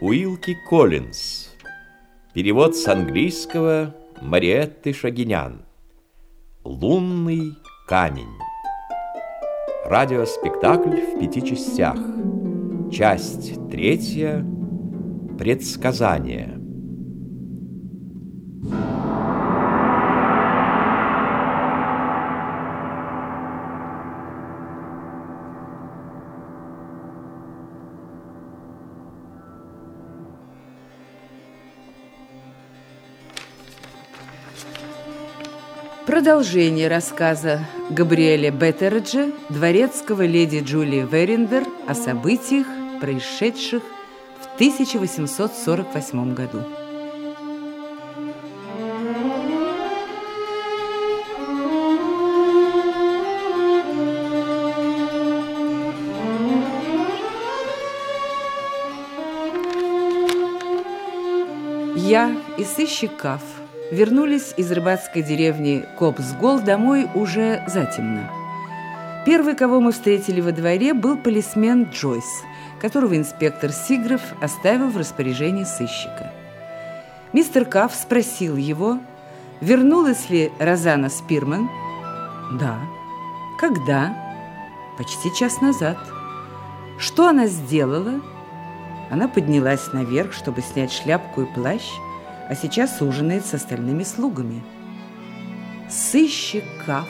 Уилки Коллинз. Перевод с английского Мариетты Шагинян. Лунный камень. Радиоспектакль в пяти частях. Часть третья. Предсказание. Продолжение рассказа Габриэля Беттереджа, дворецкого леди Джулии Верендер о событиях, происшедших в 1848 году. Я и сыщик Каф вернулись из рыбацкой деревни Копсгол домой уже затемно. Первый, кого мы встретили во дворе, был полисмен Джойс, которого инспектор Сигров оставил в распоряжении сыщика. Мистер Каф спросил его, вернулась ли Розана Спирман. «Да». «Когда?» «Почти час назад». «Что она сделала?» Она поднялась наверх, чтобы снять шляпку и плащ, а сейчас ужинает с остальными слугами. Сыщик Каф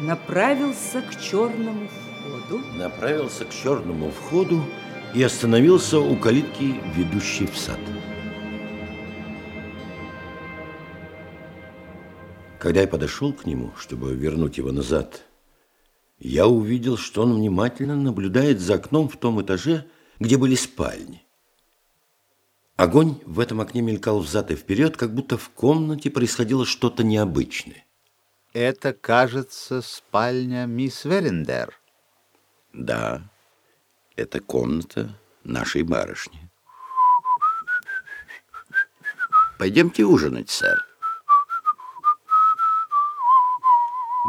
направился к черному входу. Направился к черному входу и остановился у калитки, ведущей в сад. Когда я подошел к нему, чтобы вернуть его назад, я увидел, что он внимательно наблюдает за окном в том этаже, где были спальни. Огонь в этом окне мелькал взад и вперед, как будто в комнате происходило что-то необычное. Это, кажется, спальня мисс Верендер. Да, это комната нашей барышни. Пойдемте ужинать, сэр.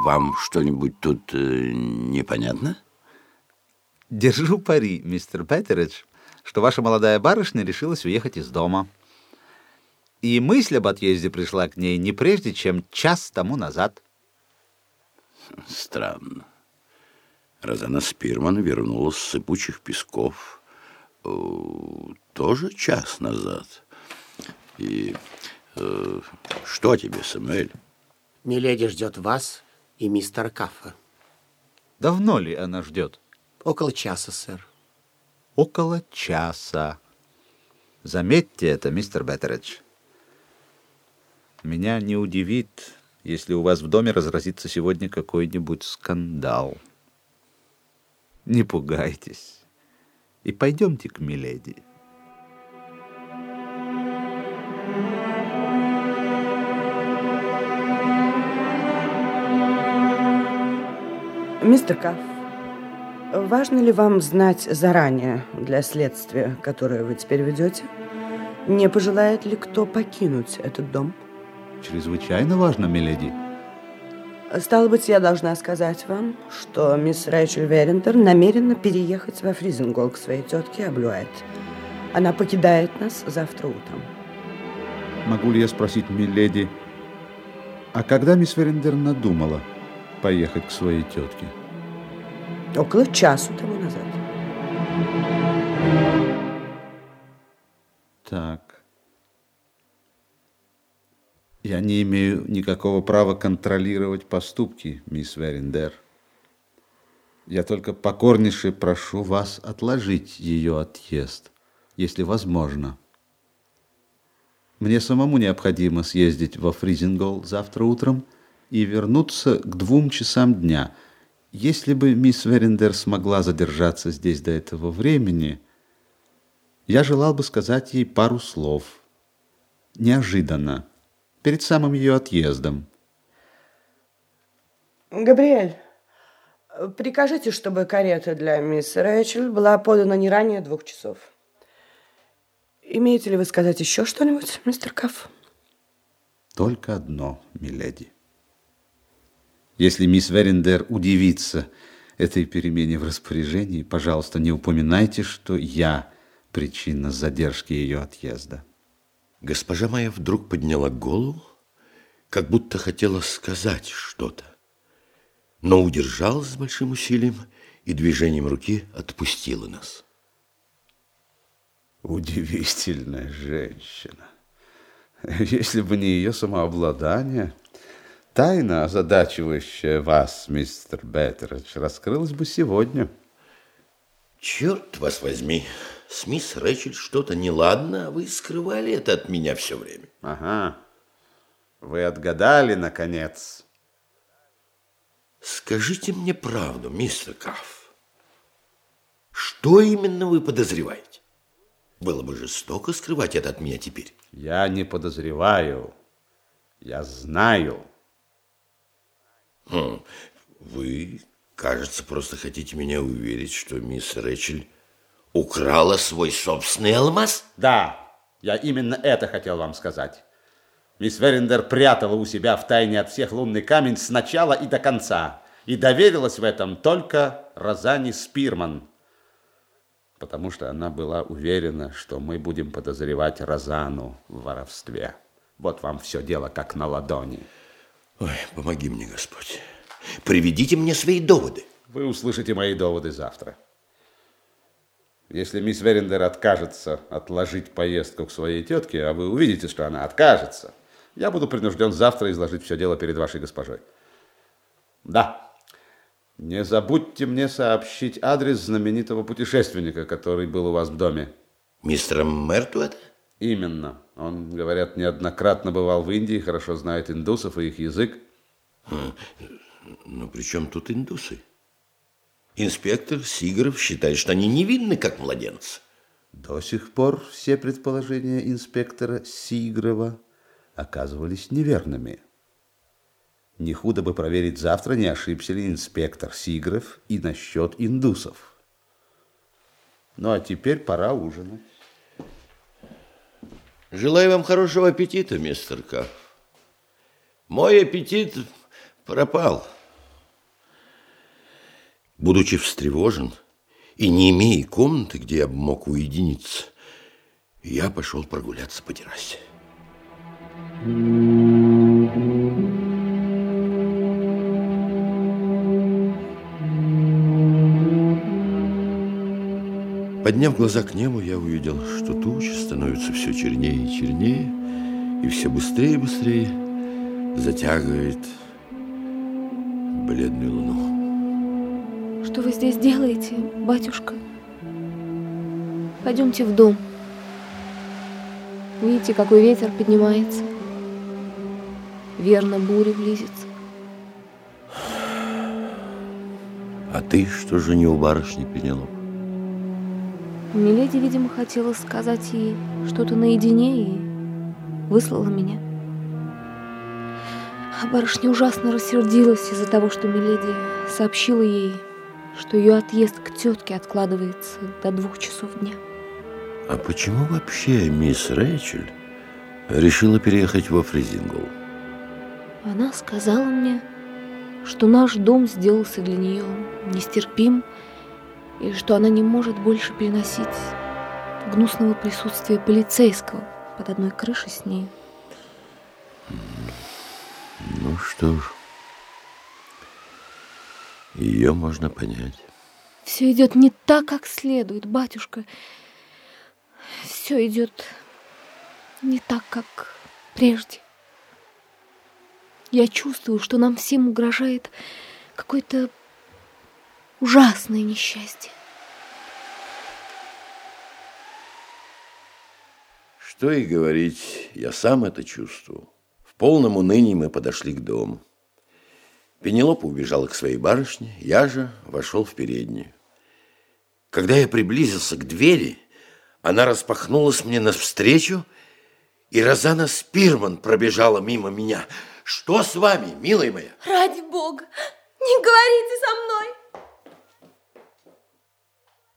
Вам что-нибудь тут э, непонятно? Держу пари, мистер Петеридж, что ваша молодая барышня решилась уехать из дома. И мысль об отъезде пришла к ней не прежде, чем час тому назад. Странно. Розана Спирман вернулась с сыпучих песков э, тоже час назад. И э, что тебе, Самуэль? Миледи ждет вас и мистера Кафа. Давно ли она ждет? Около часа, сэр. Около часа. Заметьте это, мистер Беттередж. Меня не удивит, если у вас в доме разразится сегодня какой-нибудь скандал. Не пугайтесь и пойдемте к миледи. Мистер Каф, важно ли вам знать заранее для следствия, которое вы теперь ведете, не пожелает ли кто покинуть этот дом? Чрезвычайно важно, миледи. Стало быть, я должна сказать вам, что мисс Рэйчел Верендер намерена переехать во Фризенгол к своей тетке Аблюэт. Она покидает нас завтра утром. Могу ли я спросить, миледи, а когда мисс Верендер надумала поехать к своей тетке? Около часу тому назад. Так. Я не имею никакого права контролировать поступки, мисс Верендер. Я только покорнейше прошу вас отложить ее отъезд, если возможно. Мне самому необходимо съездить во Фризингол завтра утром и вернуться к двум часам дня. Если бы мисс Верендер смогла задержаться здесь до этого времени, я желал бы сказать ей пару слов. Неожиданно перед самым ее отъездом. Габриэль, прикажите, чтобы карета для мисс Рэйчел была подана не ранее двух часов. Имеете ли вы сказать еще что-нибудь, мистер Кафф? Только одно, миледи. Если мисс Верендер удивится этой перемене в распоряжении, пожалуйста, не упоминайте, что я причина задержки ее отъезда. Госпожа моя вдруг подняла голову, как будто хотела сказать что-то, но удержалась с большим усилием и движением руки отпустила нас. Удивительная женщина. Если бы не ее самообладание, тайна, озадачивающая вас, мистер Беттеридж, раскрылась бы сегодня. Черт вас возьми, с мисс Рэчель что-то неладно, а вы скрывали это от меня все время. Ага, вы отгадали, наконец. Скажите мне правду, мистер Краф. Что именно вы подозреваете? Было бы жестоко скрывать это от меня теперь. Я не подозреваю, я знаю. Хм, вы, кажется, просто хотите меня уверить, что мисс Рэчель украла свой собственный алмаз? Да, я именно это хотел вам сказать. Мисс Верендер прятала у себя в тайне от всех лунный камень с начала и до конца и доверилась в этом только Розани Спирман, потому что она была уверена, что мы будем подозревать Розану в воровстве. Вот вам все дело как на ладони. Ой, помоги мне, Господь. Приведите мне свои доводы. Вы услышите мои доводы завтра. Если мисс Верендер откажется отложить поездку к своей тетке, а вы увидите, что она откажется, я буду принужден завтра изложить все дело перед вашей госпожой. Да, не забудьте мне сообщить адрес знаменитого путешественника, который был у вас в доме. Мистера Мертуэта? Именно. Он, говорят, неоднократно бывал в Индии, хорошо знает индусов и их язык. Но ну, при чем тут индусы? Инспектор Сигаров считает, что они невинны, как младенцы. До сих пор все предположения инспектора Сигрова оказывались неверными. Не худо бы проверить завтра, не ошибся ли инспектор Сигров и насчет индусов. Ну, а теперь пора ужинать. Желаю вам хорошего аппетита, мистер Каф. Мой аппетит пропал. Будучи встревожен и не имея комнаты, где я мог уединиться, я пошел прогуляться по террасе. Подняв глаза к небу, я увидел, что тучи становятся все чернее и чернее, и все быстрее и быстрее затягивает бледную луну. Что вы здесь делаете, батюшка? Пойдемте в дом. Видите, какой ветер поднимается? Верно, буря близится. А ты что же не у барышни, Пенелоп? Миледи, видимо, хотела сказать ей что-то наедине и выслала меня. А барышня ужасно рассердилась из-за того, что Миледи сообщила ей, что ее отъезд к тетке откладывается до двух часов дня. А почему вообще мисс Рэйчель решила переехать во Фризингол? Она сказала мне, что наш дом сделался для нее нестерпим, и что она не может больше переносить гнусного присутствия полицейского под одной крышей с ней. Ну что ж, ее можно понять. Все идет не так, как следует, батюшка. Все идет не так, как прежде. Я чувствую, что нам всем угрожает какое-то ужасное несчастье. Что и говорить, я сам это чувствую. В полном унынии мы подошли к дому. Пенелопа убежала к своей барышне, я же вошел в переднюю. Когда я приблизился к двери, она распахнулась мне навстречу, и Розана Спирман пробежала мимо меня. Что с вами, милая моя? Ради бога, не говорите со мной.